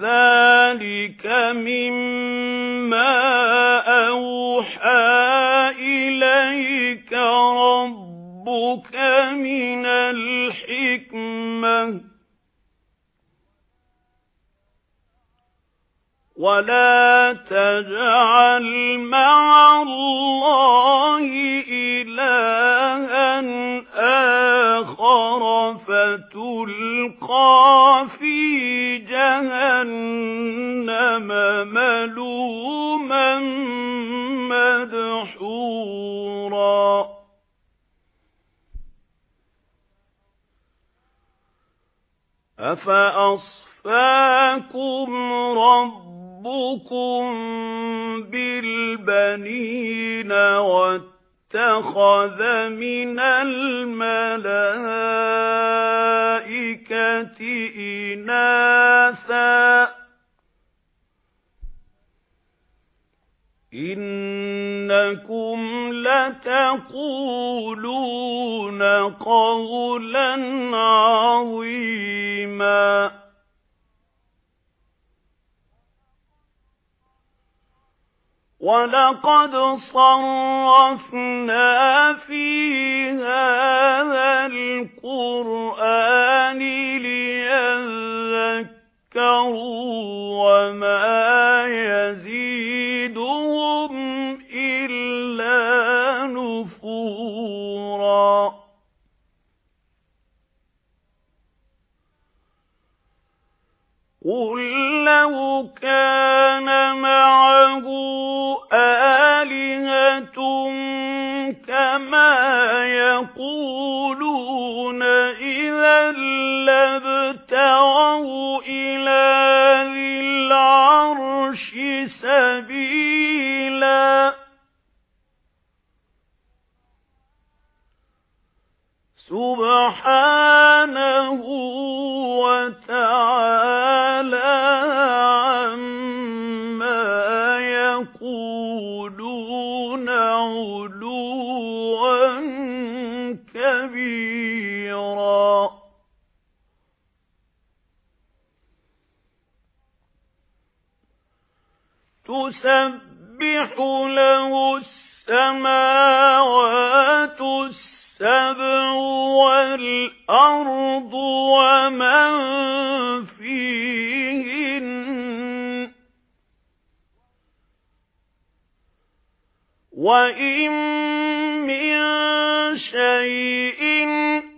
ذَلِكَ مِمَّا أَوْحَى إِلَيْكَ رَبُّكَ مِنَ الْحِكْمَةِ وَلَا تَجْعَلْ مَعَ اللَّهِ إِلَٰهًا آخَرَ فَتُلْقَىٰ فِي أَفَأَصْفَاكُمْ رَبُّكُم بِالْبَنِينَ وَاتَّخَذَ مِنَ الْمَلَائِكَةِ إِنَاثًا إِنَّكُمْ لَتَقُولُونَ قَوْلًا عَظِيمًا. وَلَقَدْ صَرَّفْنَا فِي هَذَا الْقُرْآنِ لِيَذَّكَّرُوا وَمَا يَزِيدُهُمْ قُل لَّوْ كَانَ مَعَهُ آلِهَةٌ كَمَا يَقُولُونَ إِذًا لَّابْتَغَوْا إِلَىٰ ذِي الْعَرْشِ سَبِيلًا سُبْحَانَهُ تُسَبِّحُ لَهُ السَّمَاوَاتُ السَّبْعُ وَالْأَرْضُ وَمَن فِيهِنَّ وَإِن مِّن شَيْءٍ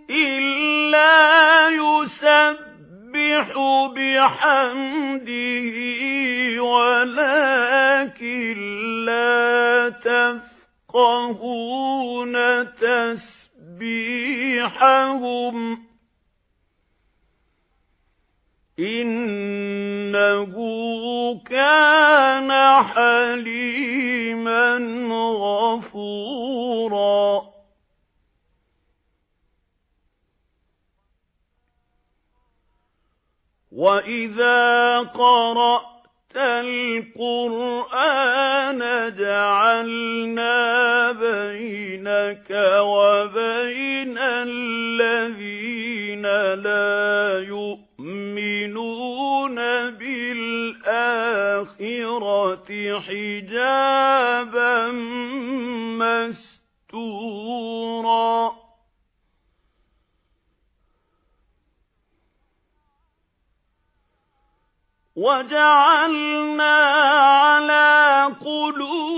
إِلَّا يُسَبِّحُ بِحَمْدِهِ وَلَكِن تَفْقَهُونَ تَسْبِيحَهُمْ. إِنَّهُ كَانَ حَلِيمًا غَفُورًا. وَإِذَا قَرَأْتَ الْقُرْآنَ جَعَلْنَا بَيْنَكَ وَبَيْنَ الَّذِينَ لَا يُؤْمِنُونَ بِالْآخِرَةِ حِجَابًا مَّسْتُورًا وَجَعَلْنَا عَلَى قُلُوبِهِمْ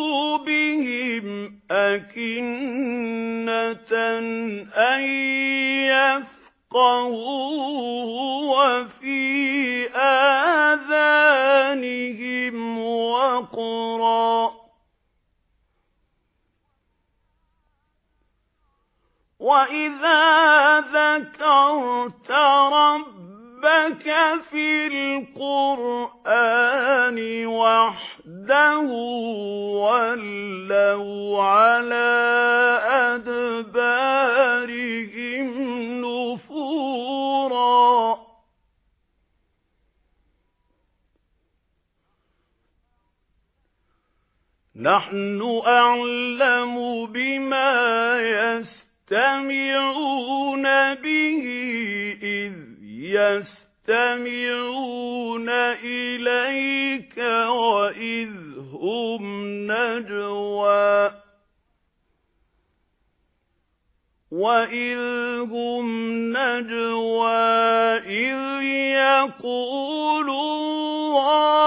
أَكِنَّةً أَن يَفْقَهُوهُ وَفِي آذَانِهِمْ وَقْرًا وَإِذَا ذَكَرْتَ رَبَّكَ فِي الْقُرْآنِ وَحْدَهُ وَلَّوْا عَلَى أَدْبَارِهِمْ نُفُورًا نَحْنُ أَعْلَمُ بِمَا يَسْتَمِعُونَ بِهِ إِذْ يَسْتَمِعُونَ يَسْتَمِعُونَ إِلَيْكَ وَإِذْ هُمْ نَجْوَى. وَإِذْ هُمْ نَجْوَى إِذْ يَقُولُ الظَّالِمُونَ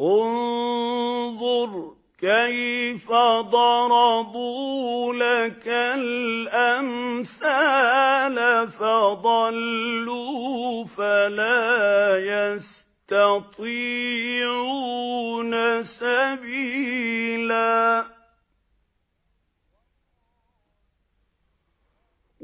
انظُرْ كَيْفَ ضَرَبُوا لَكَ الْأَمْثَالَ فَضَلُّوا فَلَا يَسْتَطِيعُونَ